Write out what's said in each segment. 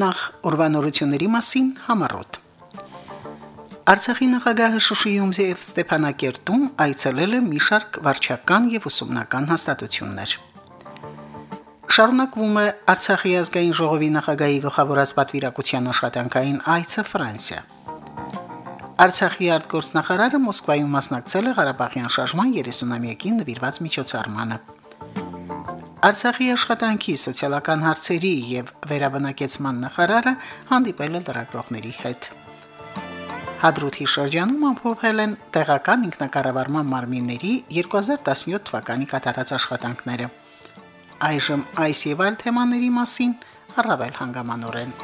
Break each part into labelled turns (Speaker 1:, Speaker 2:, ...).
Speaker 1: Նախ ուրվանորությունների մասին համառոտ։ Արցախի նախագահը Շուշիում եւ Ստեփանակերտում այցելել է մի շարք վարչական եւ ուսումնական հաստատություններ։ Շարունակվում է Արցախի ազգային ժողովի նախագահի գլխավորած պատվիրակության աշխատանքային այցը Ֆրանսիա։ Արցախի արտգործնախարարը Մոսկվայում մասնակցել է Ղարաբաղյան շարժման 30-ամյակին նվիրված միջոցառմանը։ Արցախի աշխատանքի սոցիալական հարցերի եւ վերաբնակեցման նախարարը հանդիպել է լրագրողների հետ։ Հադրութի շրջանում ամփոփել են տեղական ինքնակառավարման մարմինների 2017 թվականի կատարած աշխատանքները։ Այժմ այս եւ այլ թեմաների մասին առավել հանգամանորեն։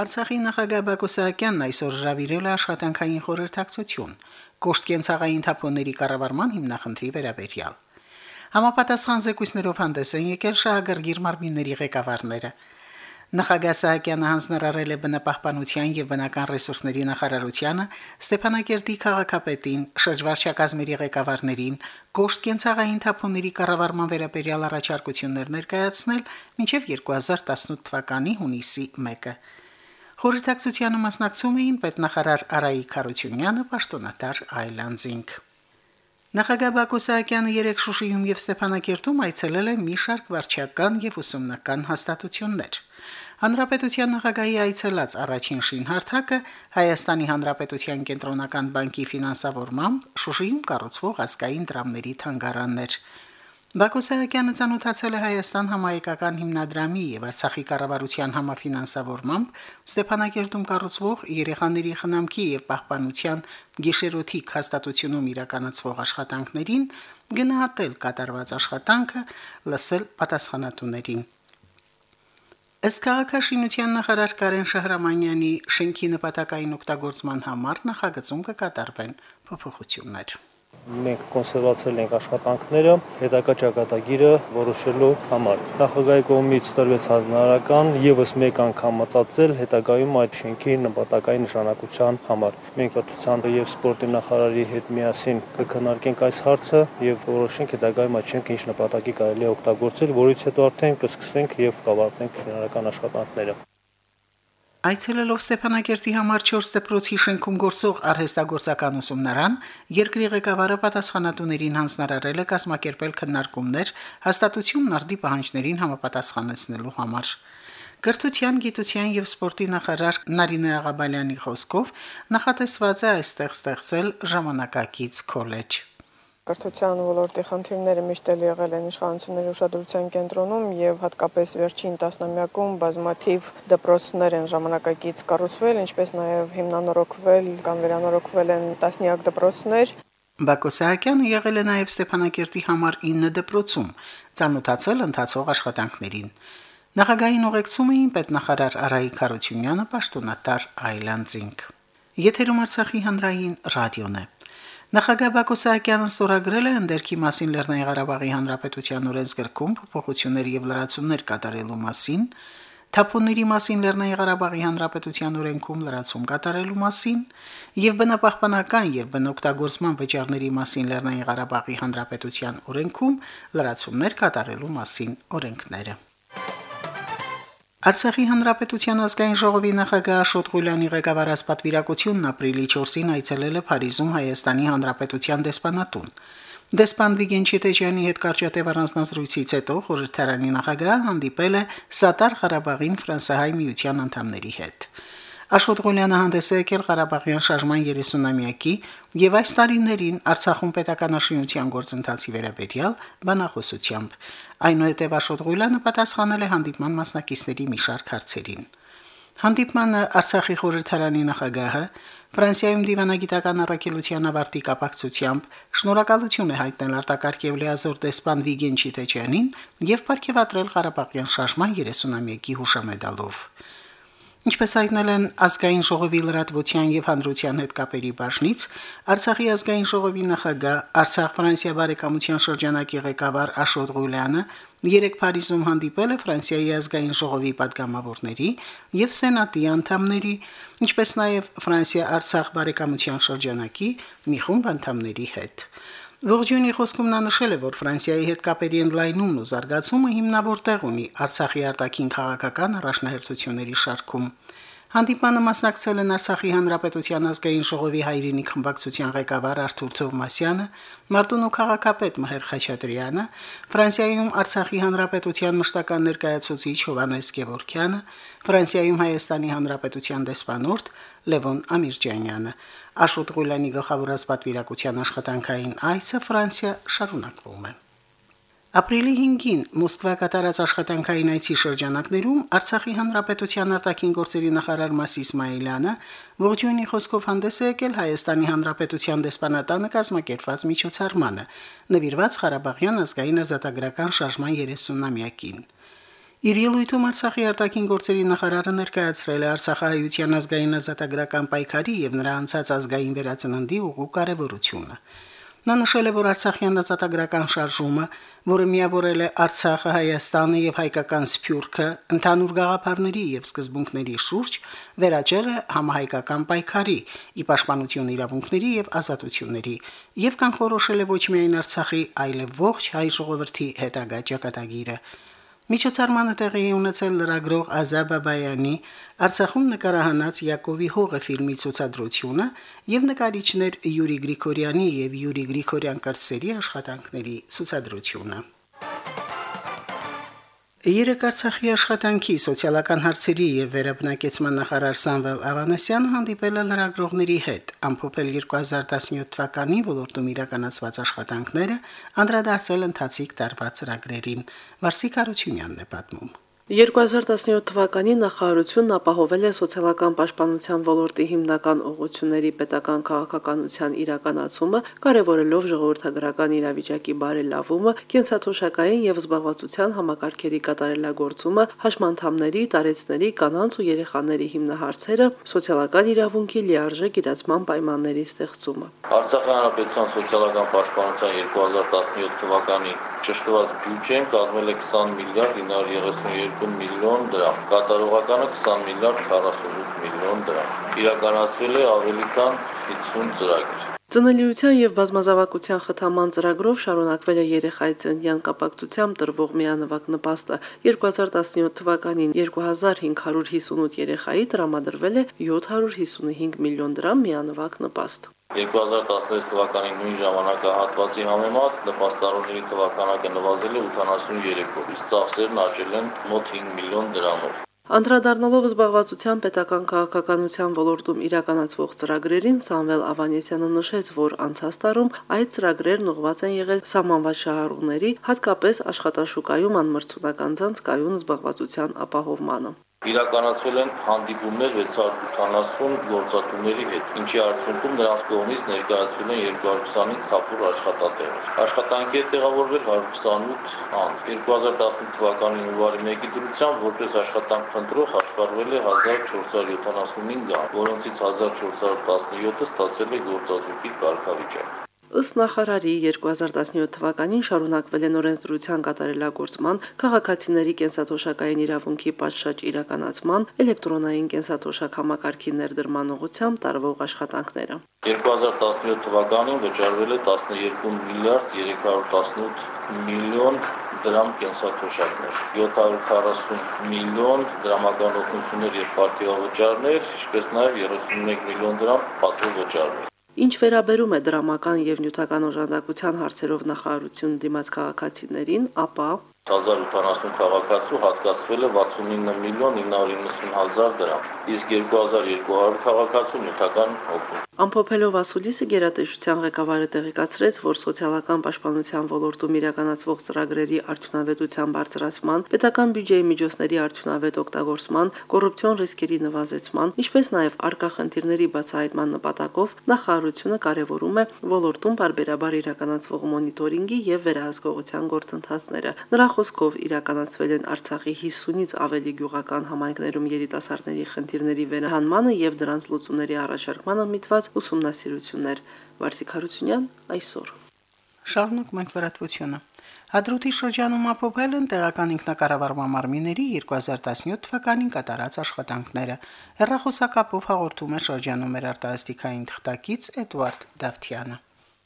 Speaker 1: Արցախի նախագահ Բակո Սահակյանն այսօր հրավիրել է աշխատանքային խորհրդակցություն կոշտ կենցաղային թափոնների կառավարման հիմնախնդրի վերաբերյալ։ Համապատասխան զեկույցներով հանդես են եկել շահագրգիռ մարմինների ղեկավարները։ Նախագահ Սահակյանը հանձնարարել է բնապահպանության եւ բնական ռեսուրսների նախարարությանը, Ստեփանակերտի քաղաքապետին, շրջվարչակազմերի ղեկավարներին, կոշտ կենցաղային թափոնների կառավարման վերաբերյալ առաջարկություններ ներկայացնել մինչև 2018 թվականի հունիսի 1-ը։ Խորհրդակցությանը մասնակցում էին պետնախարար Արայիկ Խարությունյանը, պաշտոնատար Այլանդզինգ։ Նախագահ Բակո Սահակյանը երեք Շուշիում եւ Ստեփանակերտում այցելել է մի շարք վարչական եւ ուսումնական հաստատություններ։ Հանրապետության նախագահի այցելած առաջին շինհարթակը Հայաստանի Հանրապետության կենտրոնական բանկի ֆինանսավորմամբ Շուշիում կառուցվող ազգային դրամների թանգարանն էր։ Բակո Սահակյանը ցանոթացել է Հայաստան համայնքական հիմնադրամի եւ Արցախի կառավարության համաֆինանսավորմամբ Ստեփանակերտում կառուցվող երեխաների խնամքի եւ պահպանության գիշերօթիկ հաստատությունում իրականացվող աշխատանքներին, գնահատել կատարված աշխատանքը, լսել պատասխանատուներին։ Ըստ քաղաքաշինության նախարար Կարեն Շահրամանյանի շենքի նպատակային օգտագործման համար նախագծում կկատարվեն փոփոխություններ
Speaker 2: մենք կոնսերվացրել ենք աշխատանքները հետակա ճակատագիրը որոշելու համար։ Նախագահի կողմից տրվեց հանձնարարական եւս մեկ անգամ մածածել հետագայում այդ շենքի նպատակային նշանակության համար։ Մենք կրթության եւ սպորտի նախարարի հետ միասին կքննարկենք այս հարցը եւ որոշենք հետագայում այդ շենքը ինչ նպատակի կարելի է օգտագործել, որից հետո արդեն կսկսենք եւ կավարտենք շինարարական աշխատանքները։
Speaker 1: Այցելելով Ստեփանակերտի համար 4 դպրոցի շենքում գործող արհեստագործական ուսումնարան, երկրի ղեկավարը պատասխանատուներին հանձնարարել է կազմակերպել քննարկումներ հաստատությունն արդի պահանջներին համապատասխանեցնելու համար։ Կրթության, գիտության եւ սպորտի նախարար Նարինե Աղաբալյանի խոսքով նախատեսված է այստեղ ստեղծել ժամանակակից քոլեջ
Speaker 3: կրթության ոլորտի խնդիրները միշտ էլ եղել են իշխանությունների ուշադրության կենտրոնում եւ հատկապես վերջին տասնամյակում բազմաթիվ դպրոցներ են ժամանակակից կառուցվել, ինչպես նաեւ հիմնանորոգվել կամ վերանորոգվել են տասնյակ դպրոցներ։
Speaker 1: Բակո Սահակյանը եղել է նաև Ստեփանակերտի համար 9 դպրոցում, ցանոթացել ընթացող աշխատանքներին։ Նախագահային ուղեկցում էին պետնախարար Արայիկ Խարությունյանը, պաշտոնատար Այլանդզինգ։ Եթերում Արցախի հանրային ռադիոն է։ Նախագահ Բակո Սահակյանը ստորագրել է ընդերքի մասին Լեռնային Ղարաբաղի Հանրապետության օրենսգրքում փոփոխություններ եւ լրացումներ կատարելու մասին, Թափոնների մասին Լեռնային Ղարաբաղի Հանրապետության օրենքում լրացում կատարելու մասին եւ բնապահպանական եւ բնօգտագործման վճարների մասին Լեռնային Ղարաբաղի Հանրապետության օրենքում լրացումներ կատարելու մասին օրենքները։ Արցախի հանրապետության ազգային ժողովի նախագահ Աշոտ Ղուլյանի ղեկավարած պատվիրակությունն ապրիլի 4-ին այցելել է Փարիզում Հայաստանի հանրապետության դեսպանատուն։ Դեսպան Վիգեն Չիտեջյանի հետ կարճատև առանձնազրույցից հետո խորհրդարանի նախագահը հանդիպել է Սատար Ղարաբաղին Ֆրանսահայ միության անդամների հետ։ Աշոտ Ղուլյանը հանդես է եկել Ղարաբաղյան շարժման 30-ամյակի եւ այս տարիներին Արցախում պետականաշինության գործընթացի վերաբերյալ բանախոսությամբ։ Այնուհետև Աշոտ Ղուլյանը պատասխանել է հանդիպման մասնակիցների մի շարք հարցերին։ Հանդիպմանը Արցախի խորհրդարանի նախագահը Ֆրանսիայում դիվանագիտական առաքելության ավարտի կապակցությամբ շնորհակալություն է հայտնել արտակարգ եւ լիազոր դեսպան Վիգեն Չիտեչյանին եւ ապարգևատրել Ղարաբաղյան շարժման 30-ամյակի հուշամեդալով։ Ինչպես հայտնել են ազգային ժողովի լրատվության եւ հանրության հետ կապերի բաժնից, Արցախի ազգային ժողովի նախագահ Արցախ Ֆրանսիա բարեկամության շրջանակի ղեկավար Աշոտ Ղուլյանը երեք Փարիզում հանդիպել է Ֆրանսիայի ազգային ժողովի падգամավորների եւ սենատի անդամների, ինչպես նաեւ Ֆրանսիա Արցախ բարեկամության շրջանակի մի խումբ անդամների հետ։ Ողջունի խոսքում նա նշել է, որ Ֆրանսիայի հետ կապերի ընդլայնումն ու զարգացումը հիմնավոր տեղ ունի Արցախի արտաքին քաղաքական առաջնահերթությունների շարքում։ Հանդիպանը մասնակցել են Արցախի Հանրապետության ազգային ժողովի հայրենիք խմբակցության ղեկավար Արթուր Թովմասյանը, Մարտունու քաղաքապետ Մհեր Խաչատրյանը, Ֆրանսիայում Արցախի Հանրապետության մշտական ներկայացուցիչ Հովանես Գևորքյանը, Ֆրանսիայում Հայաստանի Հանրապետության դեսպանորդ Լևոն Ամիրջանյանը։ Աշոտ Ղուլյանի գլխավորած պատվիրակության աշխատանքային այցը Ֆրանսիա շարունակվում է։ Ապրիլի 5-ին Մոսկվա կատարած աշխատանքային այցի շրջանակներում Արցախի հանրապետության արտաքին գործերի նախարար Մասիս Մայլյանը ողջույնի խոսքով հանդես է եկել Հայաստանի հանրապետության դեսպանատանը կազմակերպված միջոցառմանը, նվիրված Ղարաբաղյան ազգային ազատագրական շարժման 30-ամյակին։ Իր ելույթում Արցախի արտաքին գործերի նախարարը ներկայացրել է Արցախահայության ազգային ազատագրական պայքարի եւ նրա անցած ազգային վերածննդի ուղու կարևորությունը։ Նա նշել է, որ Արցախյան ազատագրական շարժումը, որը միավորել է Արցախը, Հայաստանը եւ հայկական Սփյուռքը ընդհանուր գաղափարների եւ սկզբունքների շուրջ, վերաճել է համահայկական պայքարի՝ ի պաշտպանություն իրավունքների եւ ազատությունների, եւ կանխորոշել է ոչ միայն Արցախի, այլև ողջ հայ ժողովրդի հետագա ճակատագիրը։ Միջոցառմանը տեղի է ունեցել լրագրող Ազաբաբայանի Արցախում նկարահանած Յակովի հողը ֆիլմի ցուցադրությունը եւ նկարիչներ Յուրի Գրիգորյանի եւ Յուրի Գրիգորյան կրսերի աշխատանքների ցուցադրությունը։ Երեք Արցախի աշխատանքի սոցիալական հարցերի եւ վերաբնակեցման նախարար Սամվել Ավանեսյանը հանդիպել է լրագրողների հետ, ամփոփել 2017 թվականի ոլորտում իրականացված աշխատանքները, անդրադարձել ընթացիկ տարվա ծրագրերին։ Վարսիկ Արությունյանն է պատմում։
Speaker 4: 2017 թվականին նախարարությունն ապահովել է սոցիալական պաշտպանության ոլորտի հիմնական ուղղությունների պետական քաղաքականության իրականացումը, կարևորելով ժողովրդագրական իրավիճակի բարելավումը, կենսաթոշակային եւ զբաղվածության համակարգերի կատարելագործումը, հաշմանդամների, տարեցների, կանանց ու երեխաների հիմնահարցերը, սոցիալական իրավունքի լիարժեք իրացման պայմանների ստեղծումը։
Speaker 5: Արցախի հանրապետության սոցիալական պաշտպանության 2017 թվականի ճշտված բյուջեն կազմել է 20 միլիարդ 932 միլիոն դրամ, կատարողականը 20 միլիարդ 48 միլիոն դրամ։ Իրականացվել է ավելի քան 50 ծրագիր։
Speaker 4: Ծնելիության եւ բազմազավակության խթանման ծրագրով շարունակվել է երեխայի ծննդյան կապակցությամբ տրվող միանվագ նպաստը։ 2017 թվականին 2558 երեխայի տրամադրվել է 755 միլիոն դրամ միանվագ նպաստ։
Speaker 5: 2016 թվականի նույն ժամանակահատվածի համեմատ նպաստարողների թվականակը նվազել է 83-ով, իսկ ծախսերն աճել են մոտ 5 միլիոն դրամով։
Speaker 4: Անդրադառնալով զբաղվածության պետական քաղաքականության ոլորտում իրականացվող ծրագրերին Սամվել Ավանեսյանը նշեց, որ անցած տարում այդ ծրագրերն ուղղված են եղել սահմանված շահառուների, հատկապես աշխատաշուկայում անմրցունական ցանց կայուն զբաղվածության ապահովմանը
Speaker 5: իրականացվել են հանդիպումներ 680 գործատուների հետ, ինչի արդյունքում նրանց կողմից ներկայացվել են 225 թափուր աշխատատեղեր։ Աշխատանքի է տեղավորվել 128 անձ։ 2018 թվականի հունվարի 1-ի դրությամբ որպես աշխատանք փնտրող հաշվառվել է 1475 անձ, որոնցից 1417-ը ստացել է գործազուրկի կարգավիճակ։
Speaker 4: Ըստ նախարարի 2017 թվականին շարունակվել են օրենսդրության կատարելագործման, քաղաքացիների կենսաթոշակային իրավունքի պատշաճ իրականացման, էլեկտրոնային կենսաթոշակ համակարգի ներդրման ուղղությամբ տարվող աշխատանքները։
Speaker 5: 2017 թվականին վճարվել է 12 միլիարդ 318 միլիոն դրամ կենսաթոշակներ, 740 միլիոն դրամական օգնություններ եւ պարտիավճարներ, ինչպես նաեւ 31 միլիոն դրամ պատվո վճարներ։
Speaker 4: Ինչ վերաբերում է դրամական եւ նյութական օժանդակության հարցերով նախարարություն դիմաց քաղաքացիներին, ապա
Speaker 5: 1080 քաղաքացու հատկացվել է 69 միլիոն 990 հազար դրամ, իսկ 2200 քաղաքացու նյութական օգնություն
Speaker 4: Ամփոփելով ասուլիսը գերատեսչության ղեկավարը տեղեկացրեց, որ սոցիալական պաշտպանության ոլորտում իրականացվող ծրագրերի արդյունավետության բարձրացման, պետական բյուջեի միջոցների արդյունավետ օգտագործման, կոռուպցիոն ռիսկերի նվազեցման, ինչպես նաև արկա խնդիրների բացահայտման նպատակով նախարարությունը կարևորում է ոլորտում բարբերաբար իրականացվող մոնիտորինգի եւ վերահսկողության գործընթացները։ Նրա խոսքով իրականացվել են Արցախի 50-ից ավելի գյուղական համայնքներում երիտասարդների խնդիրների վերահանմանը եւ դրանց լուծումների առաջարկմանը միտված ուսումնասիրություններ։ Վարսիկ Հարությունյան այսօր։
Speaker 1: Շարունակ մենք լրատվությունը։ Հադրութի շրջանում ապոփել են տեղական ինքնակառավարման մարմինների 2017 թվականին կատարած աշխատանքները։ Հերրախոսակապով հաղորդում է շրջանում մեր արտասթիկային թղթակից Էդվարդ Դավթյանը։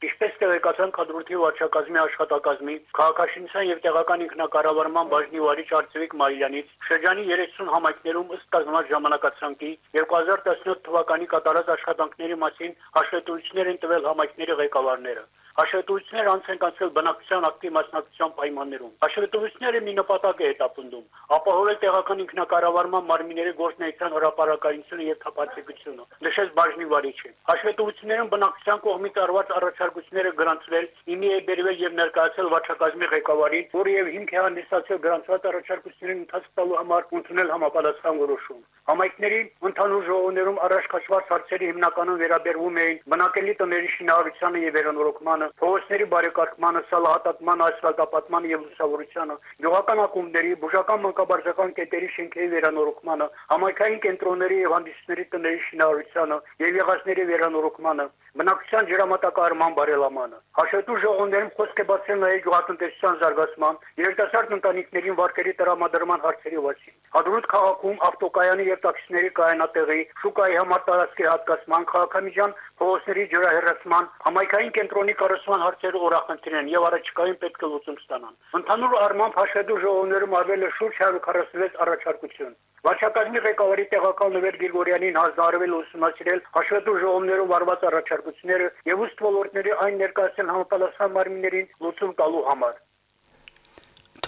Speaker 6: Ինչպես տեղեկացան կադրույթի վարչակազմի աշխատակազմի քաղաքաշինության եւ տեղական ինքնակառավարման բաժնի վարիչ Արծվիկ Մարիյանից շրջանի 30 համայնքներում ըստ կազմած ժամանակացանկի 2017 թվականի կատարած աշխատանքների մասին հաշվետվություններ են տվել համայնքների ղեկավարները։ Հաշվետվություններ անց են կանցել բնակչության ակտիվ մասնակցության պայմաններում։ Հաշվետվությունները մի նպատակ է հետապնդում՝ ապահովել տեղական ինքնակառավարման մարմինների գործնեայության հրապարակայնությունը եւ թափանցիկությունը։ Նշեց բաժնի վարիչը։ Հաշվետվություններում բնակչության կողմից արված առաջարկությունները գրանցվել, իմի է բերվել եւ ներկայացել վարչակազմի ղեկավարին, որը եւ հիմք է հանդիսացել գրանցված առաջարկություններին ընթացք տալու համար ընդունել համապատասխան որոշում։ Համայնքների ընդհանուր ժողովներում առաջ քաշված հարցերի հիմնականում վերաբերվում էին բնակելի տների շինարարությանը եւ վերանորոգմանը, փողոցների բարեկարգմանը, սալահատակմանը, ասֆալտապատմանը եւ լուսավորությանը, գյուղական ակումբների, բուժական մանկաբարձական կետերի շենքերի վերանորոգմանը, համայնքային կենտրոնների եւ հանդիսների տների շինարարությանը եւ եղածների վերանորոգմանը, բնակչության ջրամատակարարման բարելամանը։ Հաշվետու ժողովներում խոսք է բացել նաեւ գյուղատնտեսության զարգացման, երիտասարդ ընտանիքներին վարկերի տրամադրման հարցերի մասին։ Հադրուտ քաղաքում ավտոկայանի եւ տաքսիների կայանատեղի, շուկայի համար տարածքի հատկացման, քաղաքամիջան փողոցների ջրահեռացման, համայնքային կենտրոնի կառուցման հարցերը օրախնդիր են եւ առաջիկայում պետք է լուծում ստանան։ Ընդհանուր առմամբ հաշվետու ժողովներում արվել է շուրջ 146 առաջարկություն։ Վարչակազմի ղեկավարի տեղակալ Նվեր Գրիգորյանին հանձնարարվել ուսումնասիրել հաշվետու ժողովներով արված առաջարկությունները եւ ուստ ոլորտների այն ներկայացնել համապատասխան մարմիններին լուծում տալու համար։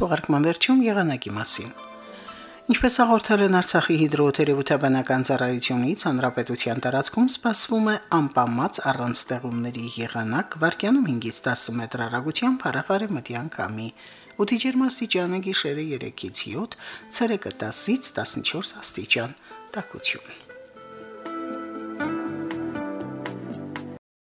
Speaker 1: Թողարկման վերջում եղանակի մասին։ Ինչպես հաղորդել են Արցախի հիդրոթերապևտաբանական ծառայությունից, հանրապետության տարածքում սպասվում է անպամած առանց ստեղումների եղանակ, վարկյանում 5-ից 10 մետր հեռագությամբ հարավարի մտյան կամի։ Օդի ջերմաստիճանը գիշերը 3-ից 7, ցերեկը 10-ից 14 աստիճան։ Տակություն։